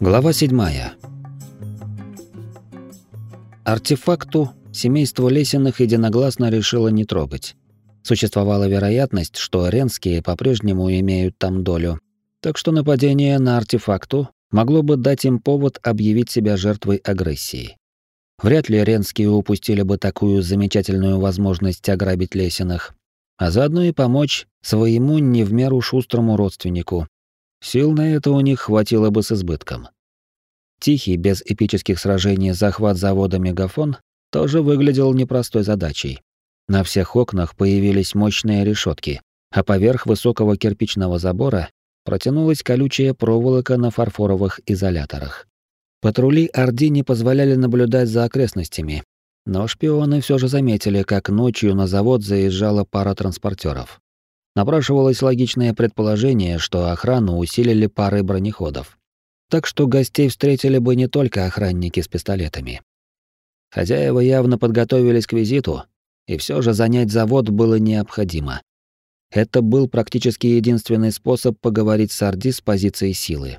Глава 7. Артефакту семейство Лесиных единогласно решило не трогать. Существовала вероятность, что ренские по-прежнему имеют там долю, так что нападение на артефакту могло бы дать им повод объявить себя жертвой агрессии. Вряд ли ренские упустили бы такую замечательную возможность ограбить Лесиных, а заодно и помочь своему не в меру шустрому родственнику. Сил на это у них хватило бы с избытком. Тихий, без эпических сражений захват завода «Мегафон» тоже выглядел непростой задачей. На всех окнах появились мощные решетки, а поверх высокого кирпичного забора протянулась колючая проволока на фарфоровых изоляторах. Патрули Орди не позволяли наблюдать за окрестностями, но шпионы все же заметили, как ночью на завод заезжала пара транспортеров. Напрашивалось логичное предположение, что охрану усилили парой бронеходов. Так что гостей встретили бы не только охранники с пистолетами. Хозяева явно подготовились к визиту, и все же занять завод было необходимо. Это был практически единственный способ поговорить с Орди с позиции силы.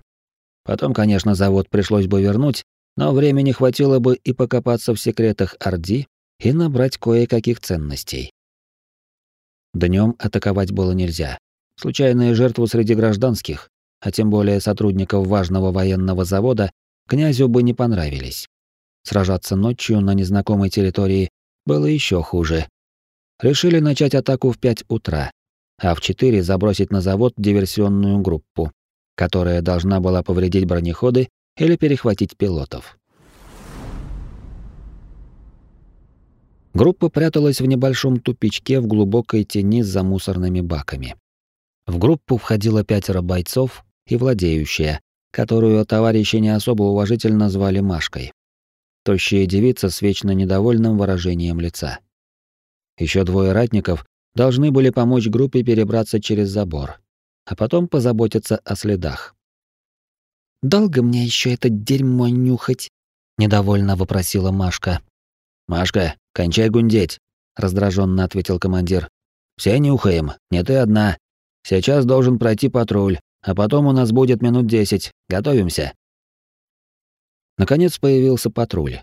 Потом, конечно, завод пришлось бы вернуть, но времени хватило бы и покопаться в секретах Орди и набрать кое-каких ценностей. Днем атаковать было нельзя. Случайные жертвы среди гражданских, а тем более сотрудников важного военного завода, князю бы не понравились. Сражаться ночью на незнакомой территории было еще хуже. Решили начать атаку в 5 утра, а в 4 забросить на завод диверсионную группу, которая должна была повредить бронеходы или перехватить пилотов. Группа пряталась в небольшом тупичке в глубокой тени за мусорными баками. В группу входило пятеро бойцов и владеющая, которую товарищи не особо уважительно звали Машкой. Тощая девица с вечно недовольным выражением лица. Еще двое ратников должны были помочь группе перебраться через забор, а потом позаботиться о следах. «Долго мне еще это дерьмо нюхать?» — недовольно вопросила Машка. «Машка, кончай гундеть», — раздраженно ответил командир. «Все нюхаем, не ты одна. Сейчас должен пройти патруль, а потом у нас будет минут десять. Готовимся». Наконец появился патруль.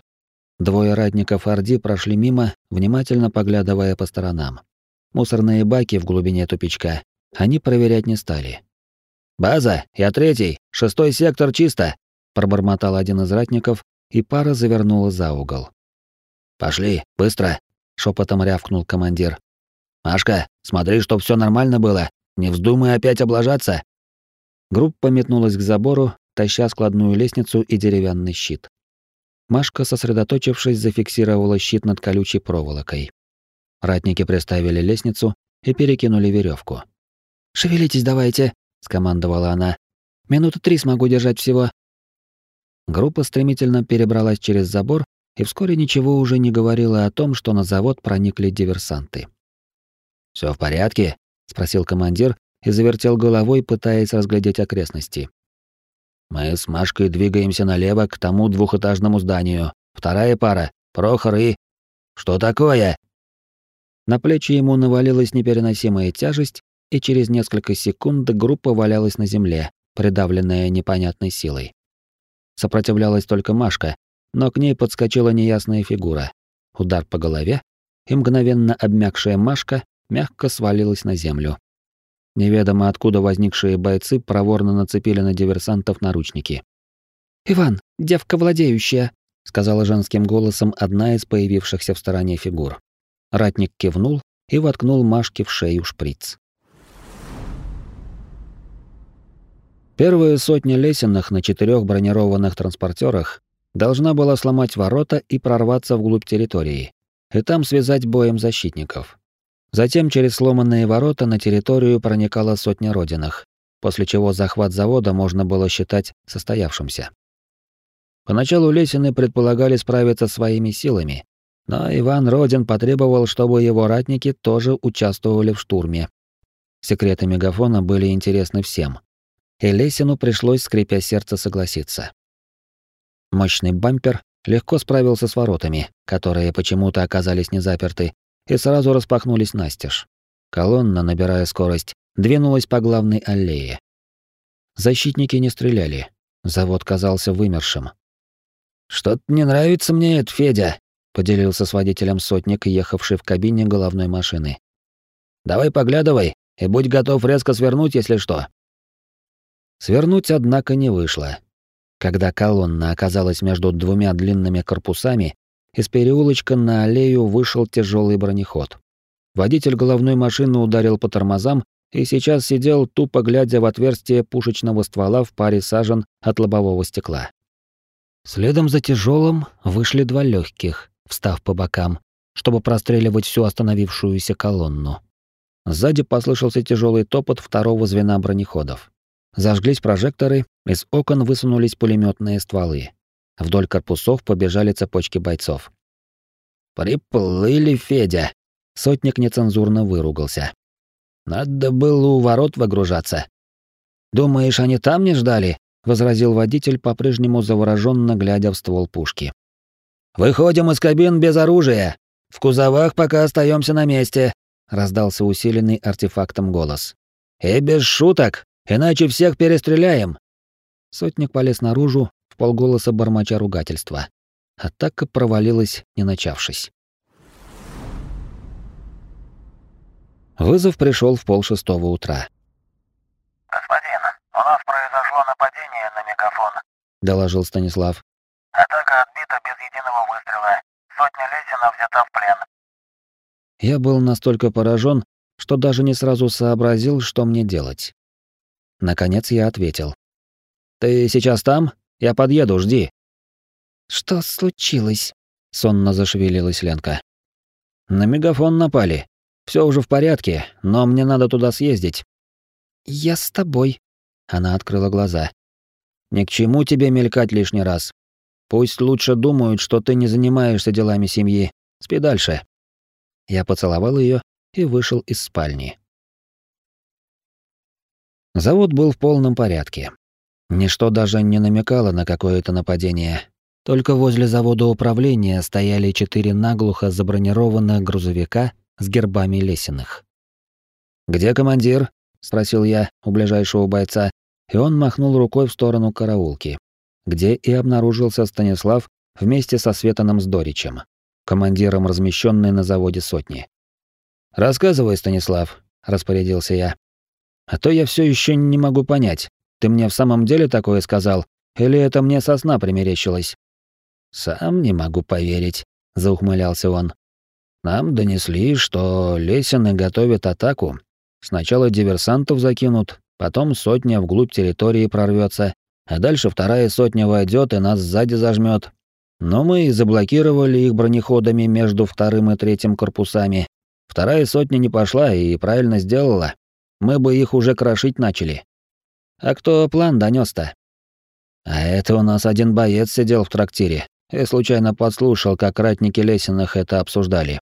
Двое ратников Орди прошли мимо, внимательно поглядывая по сторонам. Мусорные баки в глубине тупичка они проверять не стали. «База, я третий, шестой сектор чисто», — пробормотал один из ратников, и пара завернула за угол. «Пошли, быстро!» — шепотом рявкнул командир. «Машка, смотри, чтоб все нормально было, не вздумай опять облажаться!» Группа метнулась к забору, таща складную лестницу и деревянный щит. Машка, сосредоточившись, зафиксировала щит над колючей проволокой. Ратники приставили лестницу и перекинули веревку. «Шевелитесь давайте», — скомандовала она. «Минуты три смогу держать всего». Группа стремительно перебралась через забор и вскоре ничего уже не говорила о том, что на завод проникли диверсанты. Все в порядке?» — спросил командир и завертел головой, пытаясь разглядеть окрестности. «Мы с Машкой двигаемся налево к тому двухэтажному зданию. Вторая пара — Прохор и...» «Что такое?» На плечи ему навалилась непереносимая тяжесть, и через несколько секунд группа валялась на земле, придавленная непонятной силой. Сопротивлялась только Машка, но к ней подскочила неясная фигура. Удар по голове, и мгновенно обмякшая Машка мягко свалилась на землю. Неведомо откуда возникшие бойцы проворно нацепили на диверсантов наручники. «Иван, девка владеющая», — сказала женским голосом одна из появившихся в стороне фигур. Ратник кивнул и воткнул Машке в шею шприц. Первые сотни лесенных на четырех бронированных транспортерах должна была сломать ворота и прорваться вглубь территории, и там связать боем защитников. Затем через сломанные ворота на территорию проникала сотня родинах, после чего захват завода можно было считать состоявшимся. Поначалу Лесины предполагали справиться своими силами, но Иван Родин потребовал, чтобы его ратники тоже участвовали в штурме. Секреты мегафона были интересны всем, и Лесину пришлось, скрипя сердце, согласиться. Мощный бампер легко справился с воротами, которые почему-то оказались не заперты, и сразу распахнулись настежь. Колонна, набирая скорость, двинулась по главной аллее. Защитники не стреляли. Завод казался вымершим. «Что-то не нравится мне это, Федя», — поделился с водителем сотник, ехавший в кабине головной машины. «Давай поглядывай и будь готов резко свернуть, если что». Свернуть, однако, не вышло. Когда колонна оказалась между двумя длинными корпусами, из переулочка на аллею вышел тяжелый бронеход. Водитель головной машины ударил по тормозам и сейчас сидел, тупо глядя в отверстие пушечного ствола в паре сажен от лобового стекла. Следом за тяжелым вышли два легких, встав по бокам, чтобы простреливать всю остановившуюся колонну. Сзади послышался тяжелый топот второго звена бронеходов. Зажглись прожекторы, из окон высунулись пулеметные стволы. Вдоль корпусов побежали цепочки бойцов. «Приплыли, Федя!» Сотник нецензурно выругался. «Надо было у ворот выгружаться». «Думаешь, они там не ждали?» — возразил водитель, по-прежнему завороженно глядя в ствол пушки. «Выходим из кабин без оружия. В кузовах пока остаемся на месте», — раздался усиленный артефактом голос. «И без шуток, иначе всех перестреляем». Сотник полез наружу, в полголоса бормоча ругательства. Атака провалилась, не начавшись. Вызов пришел в полшестого утра. «Господин, у нас произошло нападение на мегафон», — доложил Станислав. «Атака отбита без единого выстрела. Сотня лесенов взята в плен». Я был настолько поражен, что даже не сразу сообразил, что мне делать. Наконец я ответил. «Ты сейчас там? Я подъеду, жди». «Что случилось?» — сонно зашевелилась Ленка. «На мегафон напали. Все уже в порядке, но мне надо туда съездить». «Я с тобой». Она открыла глаза. «Ни к чему тебе мелькать лишний раз. Пусть лучше думают, что ты не занимаешься делами семьи. Спи дальше». Я поцеловал ее и вышел из спальни. Завод был в полном порядке. Ничто даже не намекало на какое-то нападение. Только возле завода управления стояли четыре наглухо забронированных грузовика с гербами Лесиных. «Где командир?» — спросил я у ближайшего бойца, и он махнул рукой в сторону караулки, где и обнаружился Станислав вместе со Светаном Сдоричем, командиром размещенной на заводе сотни. «Рассказывай, Станислав», — распорядился я. «А то я все еще не могу понять, ты мне в самом деле такое сказал, или это мне со сна примерещилось?» «Сам не могу поверить», — заухмылялся он. Нам донесли, что Лесины готовят атаку. Сначала диверсантов закинут, потом сотня вглубь территории прорвется, а дальше вторая сотня войдет и нас сзади зажмет. Но мы заблокировали их бронеходами между вторым и третьим корпусами. Вторая сотня не пошла и правильно сделала. Мы бы их уже крошить начали. А кто план донес-то? А это у нас один боец сидел в трактире и случайно подслушал, как ратники Лесиных это обсуждали.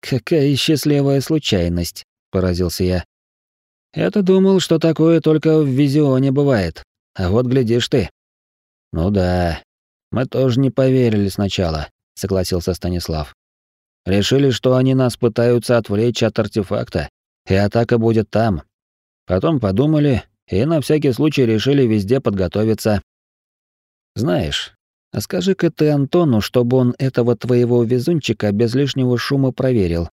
«Какая счастливая случайность», — поразился я. «Я-то думал, что такое только в Визионе бывает. А вот глядишь ты». «Ну да, мы тоже не поверили сначала», — согласился Станислав. «Решили, что они нас пытаются отвлечь от артефакта, и атака будет там. Потом подумали и на всякий случай решили везде подготовиться. Знаешь, а скажи-ка ты Антону, чтобы он этого твоего везунчика без лишнего шума проверил.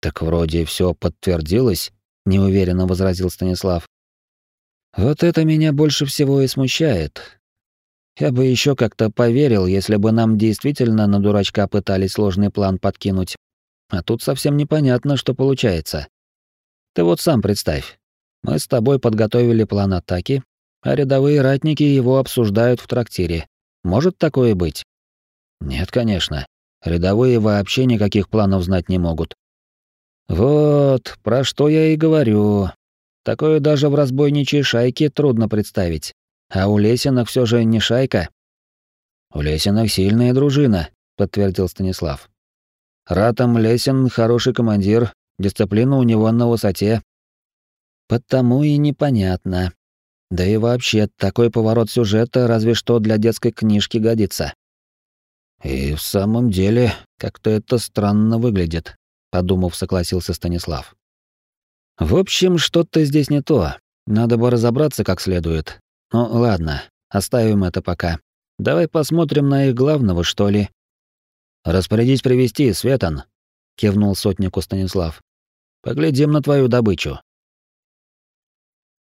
Так вроде все подтвердилось, неуверенно возразил Станислав. Вот это меня больше всего и смущает. Я бы еще как-то поверил, если бы нам действительно на дурачка пытались сложный план подкинуть. А тут совсем непонятно, что получается. Ты вот сам представь. Мы с тобой подготовили план атаки, а рядовые ратники его обсуждают в трактире. Может такое быть? Нет, конечно. Рядовые вообще никаких планов знать не могут. Вот, про что я и говорю. Такое даже в разбойничьей шайке трудно представить. А у Лесиных все же не шайка. У Лесиных сильная дружина, подтвердил Станислав. Ратом Лесин хороший командир, дисциплина у него на высоте. Потому и непонятно, да и вообще, такой поворот сюжета разве что для детской книжки годится. И в самом деле, как-то это странно выглядит, подумав, согласился Станислав. В общем, что-то здесь не то. Надо бы разобраться как следует. Ну ладно, оставим это пока. Давай посмотрим на их главного, что ли. Распорядись привести, Светан, кивнул сотнику Станислав. Поглядим на твою добычу.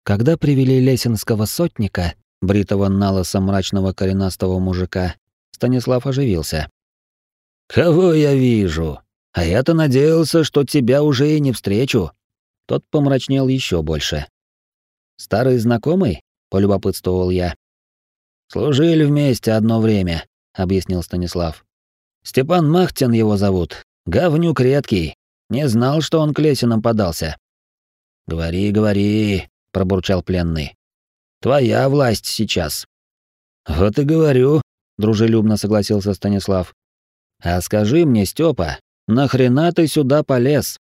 Когда привели лесенского сотника, бритого налоса мрачного коренастого мужика, Станислав оживился. «Кого я вижу? А я-то надеялся, что тебя уже и не встречу». Тот помрачнел еще больше. «Старый знакомый?» — полюбопытствовал я. «Служили вместе одно время», — объяснил Станислав. «Степан Махтин его зовут. Говнюк редкий. Не знал, что он к Лесинам подался». «Говори, говори», — пробурчал пленный. «Твоя власть сейчас». «Вот и говорю», — дружелюбно согласился Станислав. «А скажи мне, Степа, нахрена ты сюда полез?»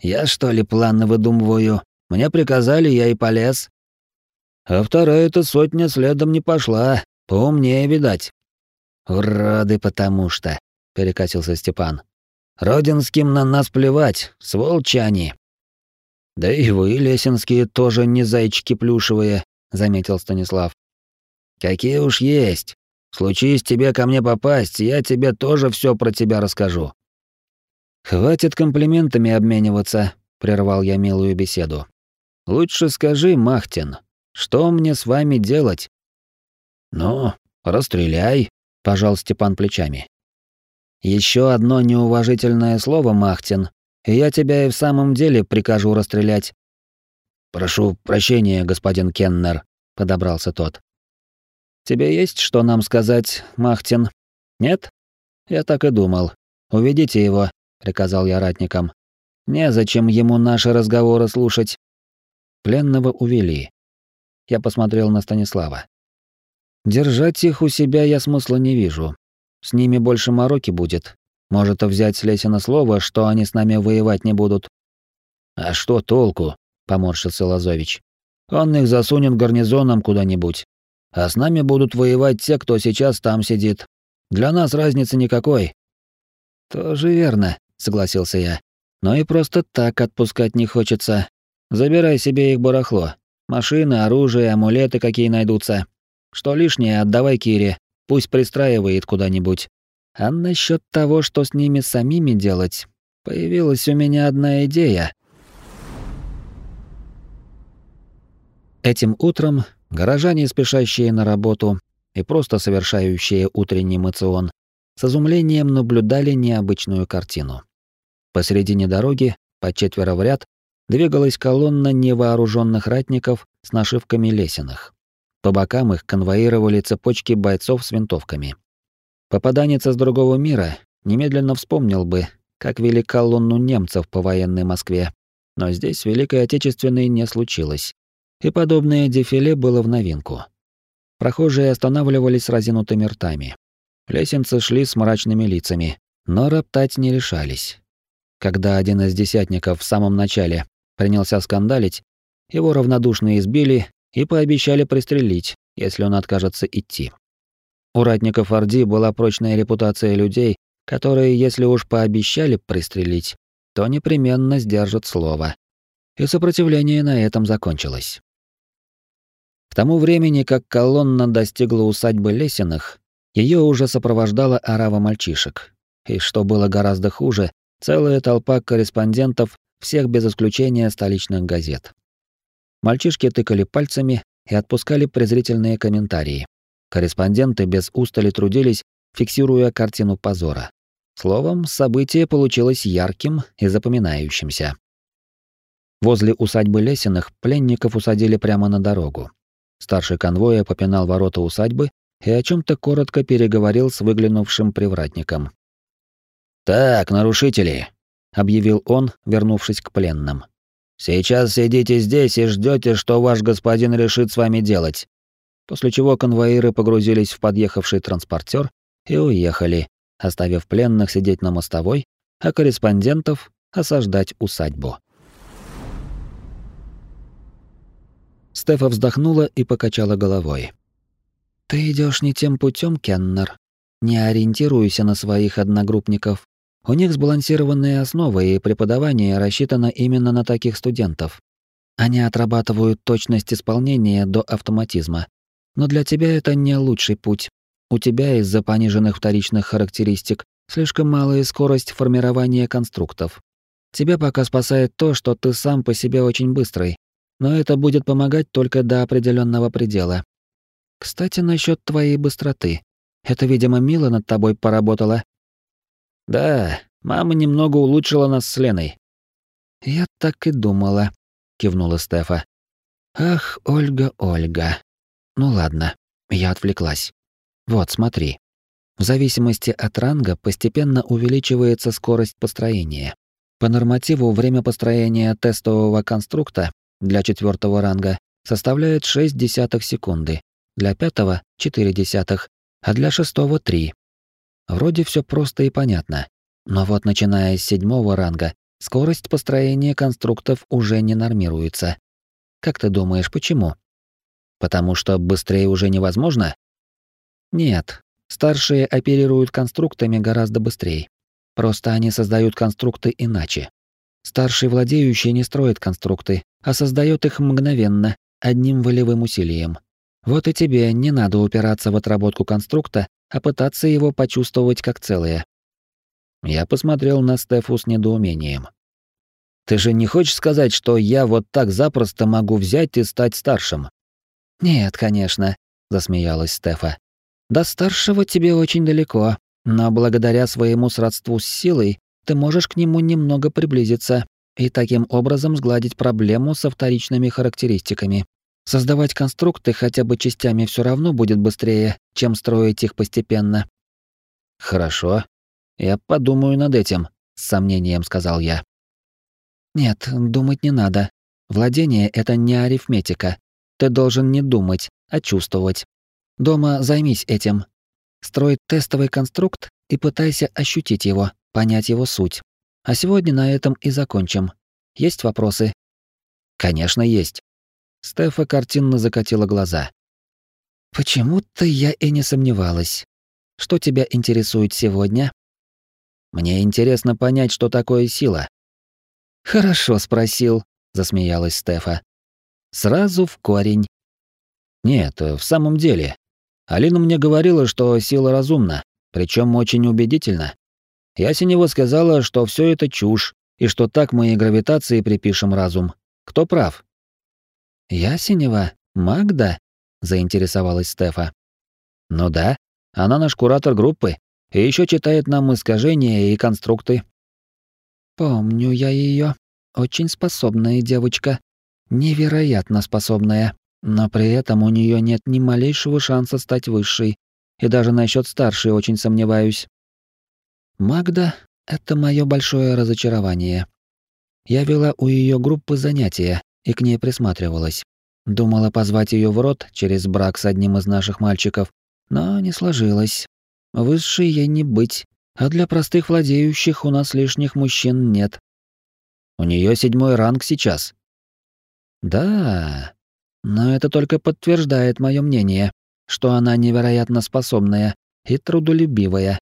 «Я что ли планы выдумываю? Мне приказали, я и полез». «А вторая-то сотня следом не пошла, поумнее, видать». «Уроды потому что», — перекосился Степан. «Родинским на нас плевать, сволчане». «Да и вы, лесенские, тоже не зайчики плюшевые», — заметил Станислав. «Какие уж есть. Случись тебе ко мне попасть, я тебе тоже все про тебя расскажу». «Хватит комплиментами обмениваться», — прервал я милую беседу. «Лучше скажи, Махтин, что мне с вами делать?» «Ну, расстреляй», — пожал Степан плечами. Еще одно неуважительное слово, Махтин, и я тебя и в самом деле прикажу расстрелять. Прошу прощения, господин Кеннер, подобрался тот. Тебе есть что нам сказать, Махтин? Нет? Я так и думал. Уведите его, приказал я ратникам. Незачем ему наши разговоры слушать. Пленного увели. Я посмотрел на Станислава. Держать их у себя я смысла не вижу. С ними больше мороки будет. Может, взять с Лесина слово, что они с нами воевать не будут. А что толку? поморщился Лазович. Он их засунет гарнизоном куда-нибудь. А с нами будут воевать те, кто сейчас там сидит. Для нас разницы никакой. Тоже верно, согласился я. Но и просто так отпускать не хочется. Забирай себе их барахло. Машины, оружие, амулеты какие найдутся. Что лишнее, отдавай Кире. Пусть пристраивает куда-нибудь. А насчет того, что с ними самими делать, появилась у меня одна идея. Этим утром горожане, спешащие на работу и просто совершающие утренний мацион, с изумлением наблюдали необычную картину. Посередине дороги, по четверо в ряд, двигалась колонна невооруженных ратников с нашивками лесенных. По бокам их конвоировали цепочки бойцов с винтовками. Попаданец из другого мира немедленно вспомнил бы, как вели колонну немцев по военной Москве. Но здесь Великой Отечественной не случилось. И подобное дефиле было в новинку. Прохожие останавливались с разинутыми ртами. Лесенцы шли с мрачными лицами, но роптать не решались. Когда один из десятников в самом начале принялся скандалить, его равнодушно избили и пообещали пристрелить, если он откажется идти. У ратников Орди была прочная репутация людей, которые, если уж пообещали пристрелить, то непременно сдержат слово. И сопротивление на этом закончилось. К тому времени, как колонна достигла усадьбы Лесиных, ее уже сопровождала орава мальчишек. И что было гораздо хуже, целая толпа корреспондентов всех без исключения столичных газет. Мальчишки тыкали пальцами и отпускали презрительные комментарии. Корреспонденты без устали трудились, фиксируя картину позора. Словом, событие получилось ярким и запоминающимся. Возле усадьбы Лесиных пленников усадили прямо на дорогу. Старший конвоя попинал ворота усадьбы и о чем то коротко переговорил с выглянувшим привратником. «Так, нарушители», — объявил он, вернувшись к пленным. «Сейчас сидите здесь и ждете, что ваш господин решит с вами делать после чего конвоиры погрузились в подъехавший транспортер и уехали, оставив пленных сидеть на мостовой, а корреспондентов осаждать усадьбу. Стефа вздохнула и покачала головой. «Ты идешь не тем путем, Кеннер. Не ориентируйся на своих одногруппников. У них сбалансированные основы, и преподавание рассчитано именно на таких студентов. Они отрабатывают точность исполнения до автоматизма. Но для тебя это не лучший путь. У тебя из-за пониженных вторичных характеристик слишком малая скорость формирования конструктов. Тебя пока спасает то, что ты сам по себе очень быстрый, но это будет помогать только до определенного предела. Кстати, насчет твоей быстроты. Это, видимо, Мила над тобой поработала. Да, мама немного улучшила нас с Леной. Я так и думала, кивнула Стефа. Ах, Ольга, Ольга. Ну ладно, я отвлеклась. Вот, смотри. В зависимости от ранга постепенно увеличивается скорость построения. По нормативу время построения тестового конструкта для четвертого ранга составляет 6 десятых секунды, для пятого — 4 десятых, а для шестого — 3. Вроде все просто и понятно. Но вот начиная с седьмого ранга, скорость построения конструктов уже не нормируется. Как ты думаешь, почему? Потому что быстрее уже невозможно? Нет, старшие оперируют конструктами гораздо быстрее. Просто они создают конструкты иначе. Старший владеющий не строит конструкты, а создает их мгновенно, одним волевым усилием. Вот и тебе не надо упираться в отработку конструкта, а пытаться его почувствовать как целое. Я посмотрел на Стефу с недоумением. Ты же не хочешь сказать, что я вот так запросто могу взять и стать старшим? Нет, конечно, засмеялась Стефа. До старшего тебе очень далеко, но благодаря своему сродству с силой ты можешь к нему немного приблизиться и таким образом сгладить проблему со вторичными характеристиками. Создавать конструкты хотя бы частями все равно будет быстрее, чем строить их постепенно. Хорошо. Я подумаю над этим, с сомнением сказал я. Нет, думать не надо. Владение это не арифметика. Ты должен не думать, а чувствовать. Дома займись этим. Строй тестовый конструкт и пытайся ощутить его, понять его суть. А сегодня на этом и закончим. Есть вопросы? Конечно, есть. Стефа картинно закатила глаза. Почему-то я и не сомневалась. Что тебя интересует сегодня? Мне интересно понять, что такое сила. Хорошо спросил, засмеялась Стефа. Сразу в корень. Нет, в самом деле. Алина мне говорила, что сила разумна, причем очень убедительно. Ясенева сказала, что все это чушь, и что так мы и гравитации припишем разум. Кто прав? Ясенева? Магда? заинтересовалась Стефа. Ну да, она наш куратор группы и еще читает нам искажения и конструкты. Помню я ее. Очень способная девочка. Невероятно способная. Но при этом у нее нет ни малейшего шанса стать высшей. И даже насчет старшей очень сомневаюсь. Магда — это мое большое разочарование. Я вела у ее группы занятия и к ней присматривалась. Думала позвать ее в рот через брак с одним из наших мальчиков, но не сложилось. Высшей ей не быть, а для простых владеющих у нас лишних мужчин нет. У нее седьмой ранг сейчас. Да, но это только подтверждает мое мнение, что она невероятно способная и трудолюбивая,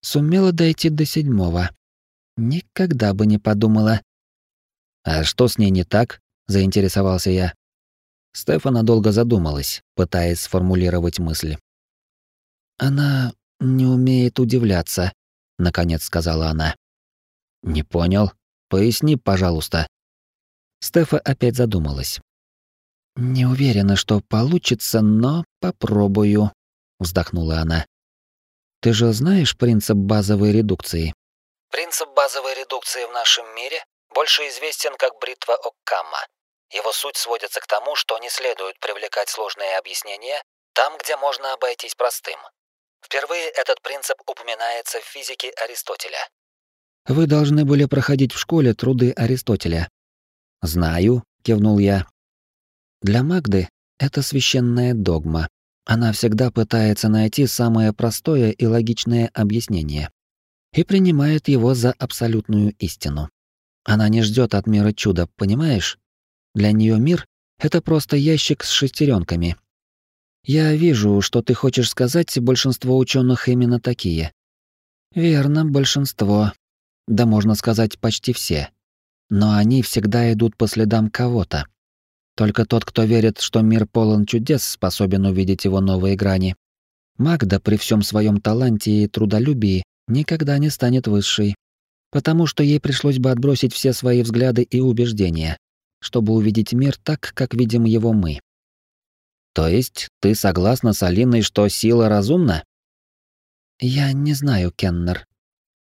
Сумела дойти до седьмого. Никогда бы не подумала. А что с ней не так? заинтересовался я. Стефана долго задумалась, пытаясь сформулировать мысли. Она не умеет удивляться, наконец сказала она. Не понял. Поясни, пожалуйста. Стефа опять задумалась. Не уверена, что получится, но попробую, вздохнула она. Ты же знаешь принцип базовой редукции? Принцип базовой редукции в нашем мире больше известен как бритва Оккамма. Его суть сводится к тому, что не следует привлекать сложные объяснения там, где можно обойтись простым. Впервые этот принцип упоминается в физике Аристотеля. Вы должны были проходить в школе труды Аристотеля. Знаю, кивнул я. Для Магды это священная догма. Она всегда пытается найти самое простое и логичное объяснение и принимает его за абсолютную истину. Она не ждет от мира чуда, понимаешь? Для нее мир — это просто ящик с шестеренками. Я вижу, что ты хочешь сказать, большинство ученых именно такие. Верно, большинство. Да можно сказать, почти все. Но они всегда идут по следам кого-то. Только тот, кто верит, что мир полон чудес, способен увидеть его новые грани. Магда при всем своем таланте и трудолюбии никогда не станет высшей, потому что ей пришлось бы отбросить все свои взгляды и убеждения, чтобы увидеть мир так, как видим его мы. То есть ты согласна с Алиной, что сила разумна? Я не знаю, Кеннер.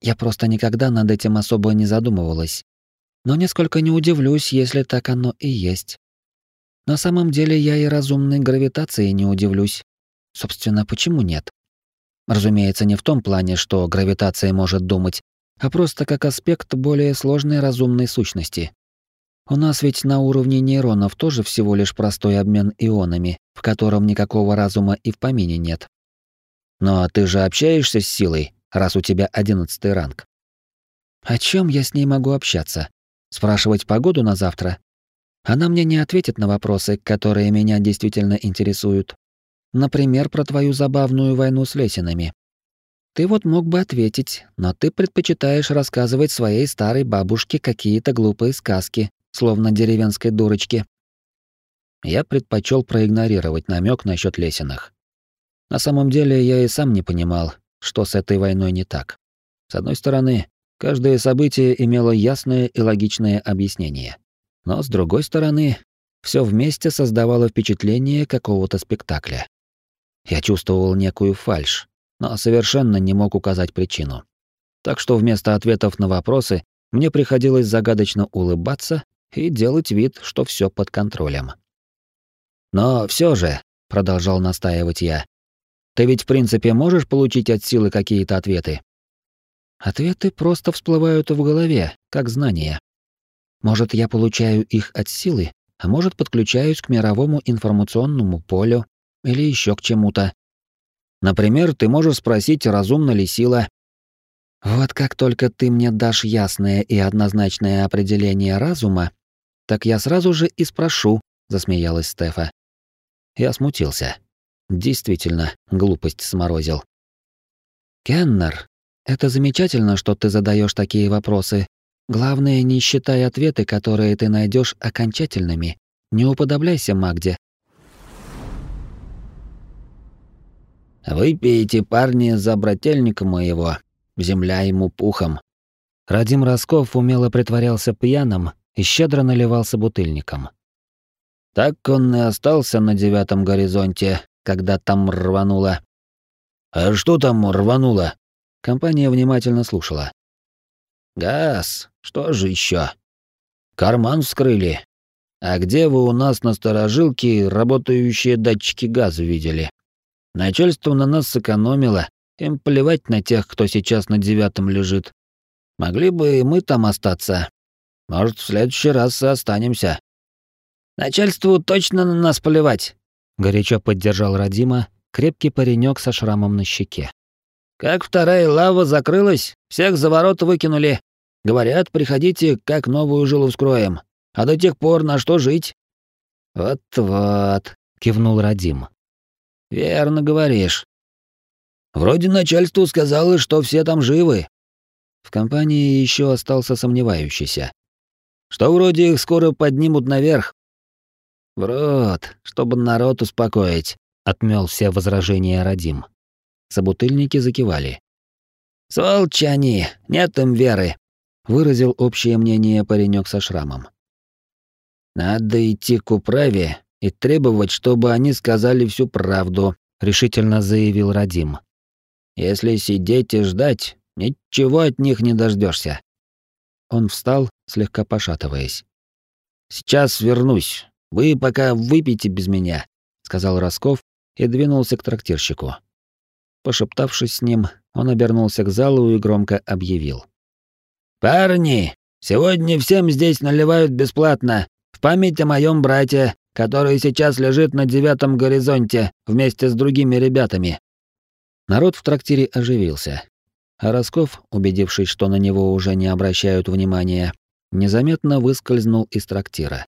Я просто никогда над этим особо не задумывалась. Но несколько не удивлюсь, если так оно и есть. На самом деле я и разумной гравитации не удивлюсь. Собственно, почему нет? Разумеется, не в том плане, что гравитация может думать, а просто как аспект более сложной разумной сущности. У нас ведь на уровне нейронов тоже всего лишь простой обмен ионами, в котором никакого разума и в помине нет. Но ты же общаешься с силой, раз у тебя одиннадцатый ранг. О чем я с ней могу общаться? Спрашивать погоду на завтра? Она мне не ответит на вопросы, которые меня действительно интересуют. Например, про твою забавную войну с лесинами. Ты вот мог бы ответить, но ты предпочитаешь рассказывать своей старой бабушке какие-то глупые сказки, словно деревенской дурочке. Я предпочел проигнорировать намек насчет лесенах. На самом деле я и сам не понимал, что с этой войной не так. С одной стороны, каждое событие имело ясное и логичное объяснение. Но с другой стороны, все вместе создавало впечатление какого-то спектакля. Я чувствовал некую фальшь, но совершенно не мог указать причину. Так что вместо ответов на вопросы мне приходилось загадочно улыбаться и делать вид, что все под контролем. Но все же, продолжал настаивать я, ты ведь в принципе можешь получить от силы какие-то ответы. Ответы просто всплывают в голове, как знания. Может, я получаю их от силы, а может, подключаюсь к мировому информационному полю, или еще к чему-то. Например, ты можешь спросить, разумна ли сила. Вот как только ты мне дашь ясное и однозначное определение разума, так я сразу же и спрошу, засмеялась Стефа. Я смутился. Действительно, глупость сморозил. Кеннер, это замечательно, что ты задаешь такие вопросы. Главное, не считай ответы, которые ты найдешь окончательными. Не уподобляйся Магде. Выпейте, парни, за брательника моего, земля ему пухом. Радим Росков умело притворялся пьяным и щедро наливался бутыльником. Так он и остался на девятом горизонте, когда там рвануло. «А что там рвануло?» Компания внимательно слушала. «Газ, что же еще? Карман вскрыли. А где вы у нас на сторожилке работающие датчики газа видели?» Начальство на нас сэкономило, им плевать на тех, кто сейчас на девятом лежит. Могли бы и мы там остаться. Может, в следующий раз и останемся. Начальству точно на нас плевать, горячо поддержал Радима, крепкий паренек со шрамом на щеке. Как вторая лава закрылась, всех за ворота выкинули. Говорят, приходите, как новую жилу вскроем. А до тех пор на что жить? Вот-вот, кивнул Радим. Верно говоришь. Вроде начальство сказало, что все там живы. В компании еще остался сомневающийся. Что вроде их скоро поднимут наверх. В рот, чтобы народ успокоить, отмел все возражения Радим. Собутыльники закивали. Сволчи они, нет им веры, выразил общее мнение паренек со шрамом. Надо идти к управе и требовать, чтобы они сказали всю правду, решительно заявил Радим. Если сидеть и ждать, ничего от них не дождешься. Он встал, слегка пошатываясь. Сейчас вернусь. Вы пока выпейте без меня, сказал Росков и двинулся к трактирщику. Пошептавшись с ним, он обернулся к залу и громко объявил: "Парни, сегодня всем здесь наливают бесплатно в память о моем брате, который сейчас лежит на девятом горизонте вместе с другими ребятами. Народ в трактире оживился. А Росков, убедившись, что на него уже не обращают внимания, незаметно выскользнул из трактира.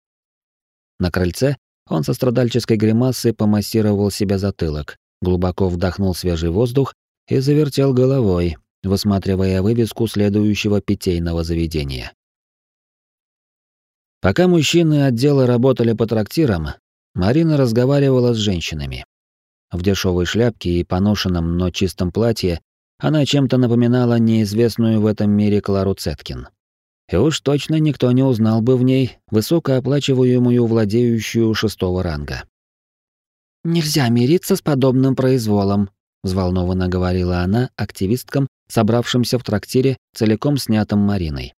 На крыльце он со страдальческой гримасой помассировал себе затылок, глубоко вдохнул свежий воздух и завертел головой, высматривая вывеску следующего питейного заведения. Пока мужчины отдела работали по трактирам, Марина разговаривала с женщинами. В дешевой шляпке и поношенном, но чистом платье она чем-то напоминала неизвестную в этом мире Клару Цеткин. И уж точно никто не узнал бы в ней высокооплачиваемую владеющую шестого ранга. «Нельзя мириться с подобным произволом», — взволнованно говорила она активисткам, собравшимся в трактире, целиком снятом Мариной.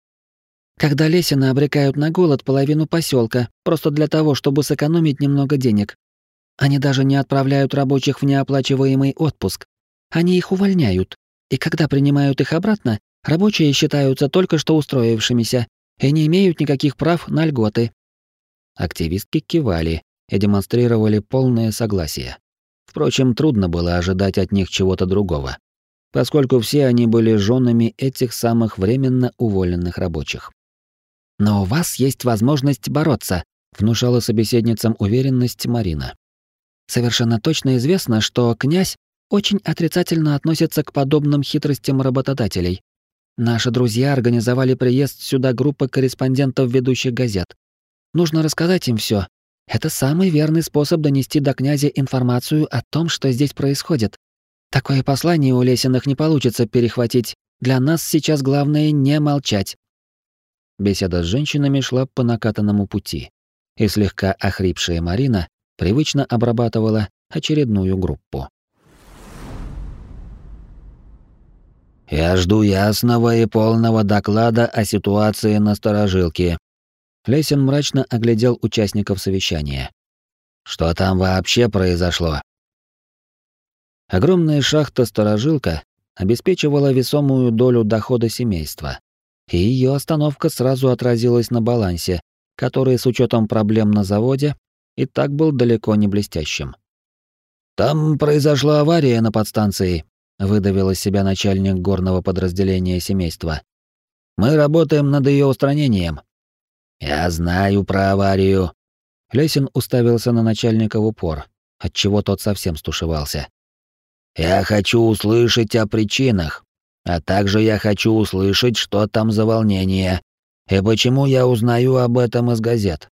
«Когда Лесина обрекают на голод половину поселка, просто для того, чтобы сэкономить немного денег. Они даже не отправляют рабочих в неоплачиваемый отпуск. Они их увольняют. И когда принимают их обратно, Рабочие считаются только что устроившимися и не имеют никаких прав на льготы. Активистки кивали и демонстрировали полное согласие. Впрочем, трудно было ожидать от них чего-то другого, поскольку все они были женами этих самых временно уволенных рабочих. «Но у вас есть возможность бороться», — внушала собеседницам уверенность Марина. «Совершенно точно известно, что князь очень отрицательно относится к подобным хитростям работодателей, Наши друзья организовали приезд сюда группы корреспондентов ведущих газет. Нужно рассказать им все. Это самый верный способ донести до князя информацию о том, что здесь происходит. Такое послание у Лесиных не получится перехватить. Для нас сейчас главное не молчать. Беседа с женщинами шла по накатанному пути, и слегка охрипшая Марина привычно обрабатывала очередную группу. Я жду ясного и полного доклада о ситуации на Сторожилке. Лесин мрачно оглядел участников совещания. Что там вообще произошло? Огромная шахта Сторожилка обеспечивала весомую долю дохода семейства, и ее остановка сразу отразилась на балансе, который с учетом проблем на заводе и так был далеко не блестящим. Там произошла авария на подстанции, выдавил из себя начальник горного подразделения семейства. Мы работаем над ее устранением. Я знаю про аварию. Лесин уставился на начальника в упор, отчего тот совсем стушевался. Я хочу услышать о причинах, а также я хочу услышать, что там за волнение и почему я узнаю об этом из газет.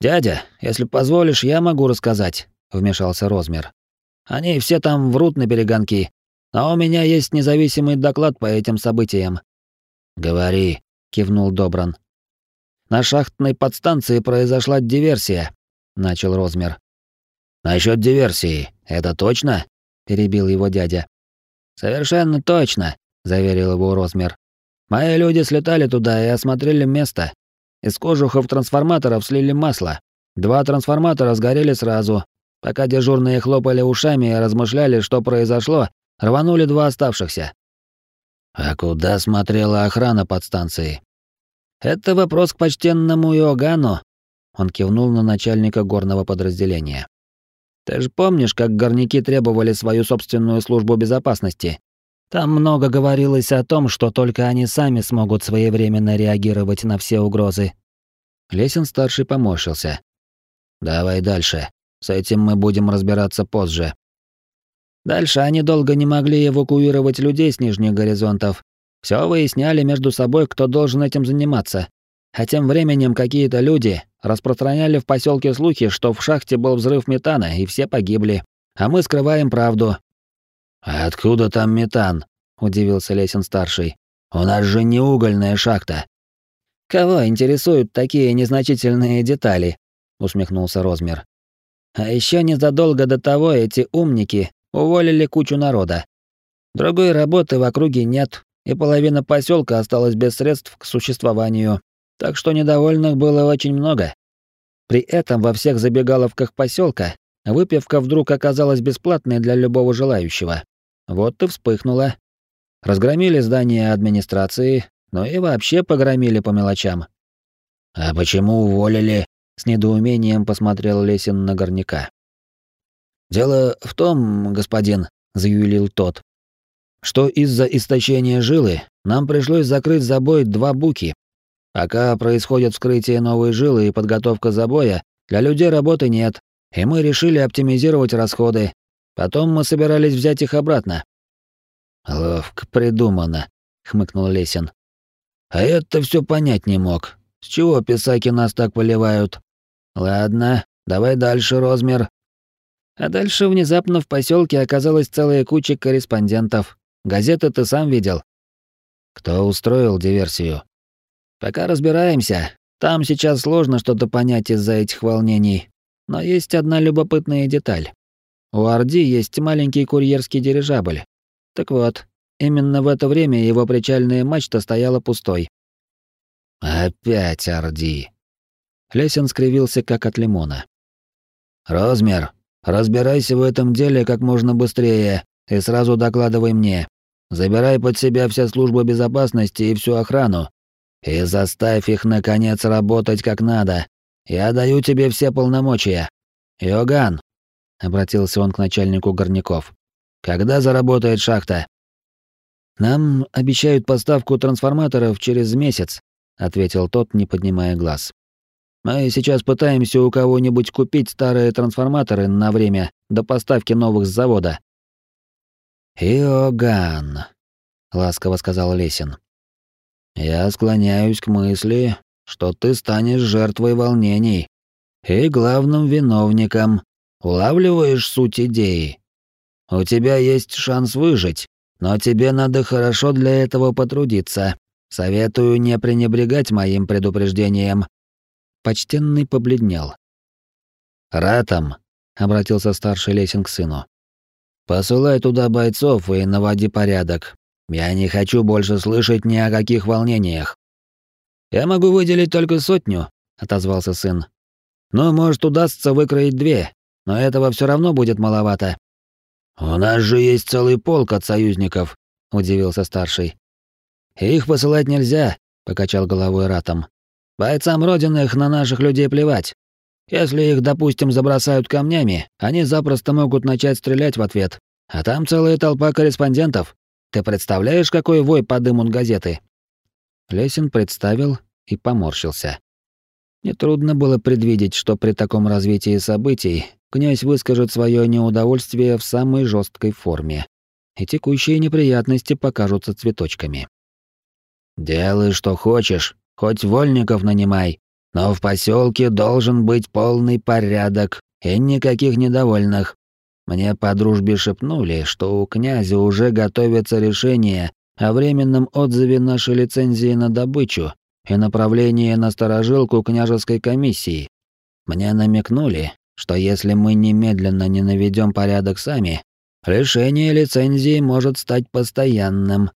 Дядя, если позволишь, я могу рассказать, вмешался Розмер. Они все там врут на перегонки. А у меня есть независимый доклад по этим событиям. Говори, кивнул Добран. На шахтной подстанции произошла диверсия, начал Розмер. Насчет диверсии, это точно? перебил его дядя. Совершенно точно, заверил его Розмер. Мои люди слетали туда и осмотрели место. Из кожухов трансформаторов слили масло. Два трансформатора сгорели сразу. Пока дежурные хлопали ушами и размышляли, что произошло, Рванули два оставшихся. А куда смотрела охрана подстанции? Это вопрос к почтенному Иоганну. Он кивнул на начальника горного подразделения. Ты же помнишь, как горняки требовали свою собственную службу безопасности? Там много говорилось о том, что только они сами смогут своевременно реагировать на все угрозы. Лесин-старший поморщился. «Давай дальше. С этим мы будем разбираться позже. Дальше они долго не могли эвакуировать людей с нижних горизонтов. Все выясняли между собой, кто должен этим заниматься. А тем временем какие-то люди распространяли в поселке слухи, что в шахте был взрыв метана, и все погибли. А мы скрываем правду. «А откуда там метан?» — удивился Лесин-старший. «У нас же не угольная шахта». «Кого интересуют такие незначительные детали?» — усмехнулся Розмер. «А еще незадолго до того эти умники Уволили кучу народа. Другой работы в округе нет, и половина поселка осталась без средств к существованию, так что недовольных было очень много. При этом во всех забегаловках поселка выпивка вдруг оказалась бесплатной для любого желающего. Вот и вспыхнула. Разгромили здание администрации, но и вообще погромили по мелочам. «А почему уволили?» — с недоумением посмотрел Лесин на горняка. «Дело в том, господин», — заюлил тот, «что из-за истощения жилы нам пришлось закрыть забой два буки. Пока происходит вскрытие новой жилы и подготовка забоя, для людей работы нет, и мы решили оптимизировать расходы. Потом мы собирались взять их обратно». «Ловко придумано», — хмыкнул Лесин. «А это все понять не мог. С чего писаки нас так поливают? Ладно, давай дальше, Розмер. А дальше внезапно в поселке оказалась целая куча корреспондентов. Газеты ты сам видел. Кто устроил диверсию? Пока разбираемся. Там сейчас сложно что-то понять из-за этих волнений. Но есть одна любопытная деталь. У Орди есть маленький курьерский дирижабль. Так вот, именно в это время его причальная мачта стояла пустой. Опять Орди. Лесин скривился как от лимона. Размер, разбирайся в этом деле как можно быстрее и сразу докладывай мне. Забирай под себя все службы безопасности и всю охрану. И заставь их, наконец, работать как надо. Я даю тебе все полномочия. Йоган, — обратился он к начальнику горняков, — когда заработает шахта? Нам обещают поставку трансформаторов через месяц, — ответил тот, не поднимая глаз. Мы сейчас пытаемся у кого-нибудь купить старые трансформаторы на время до поставки новых с завода. «Иоганн», — ласково сказал Лесин. «Я склоняюсь к мысли, что ты станешь жертвой волнений и главным виновником. Улавливаешь суть идеи? У тебя есть шанс выжить, но тебе надо хорошо для этого потрудиться. Советую не пренебрегать моим предупреждением». Почтенный побледнел. «Ратом», — обратился старший Лесин к сыну. Посылай туда бойцов и наводи порядок. Я не хочу больше слышать ни о каких волнениях. Я могу выделить только сотню, отозвался сын. Но может удастся выкроить две, но этого все равно будет маловато. У нас же есть целый полк от союзников, удивился старший. Их посылать нельзя, покачал головой Ратом. Бойцам родинных на наших людей плевать. Если их, допустим, забросают камнями, они запросто могут начать стрелять в ответ. А там целая толпа корреспондентов. Ты представляешь, какой вой подымут газеты?» Лесин представил и поморщился. Нетрудно было предвидеть, что при таком развитии событий князь выскажет свое неудовольствие в самой жесткой форме, и текущие неприятности покажутся цветочками. «Делай, что хочешь, хоть вольников нанимай, но в поселке должен быть полный порядок и никаких недовольных. Мне по дружбе шепнули, что у князя уже готовится решение о временном отзыве нашей лицензии на добычу и направлении на сторожилку княжеской комиссии. Мне намекнули, что если мы немедленно не наведем порядок сами, решение лицензии может стать постоянным,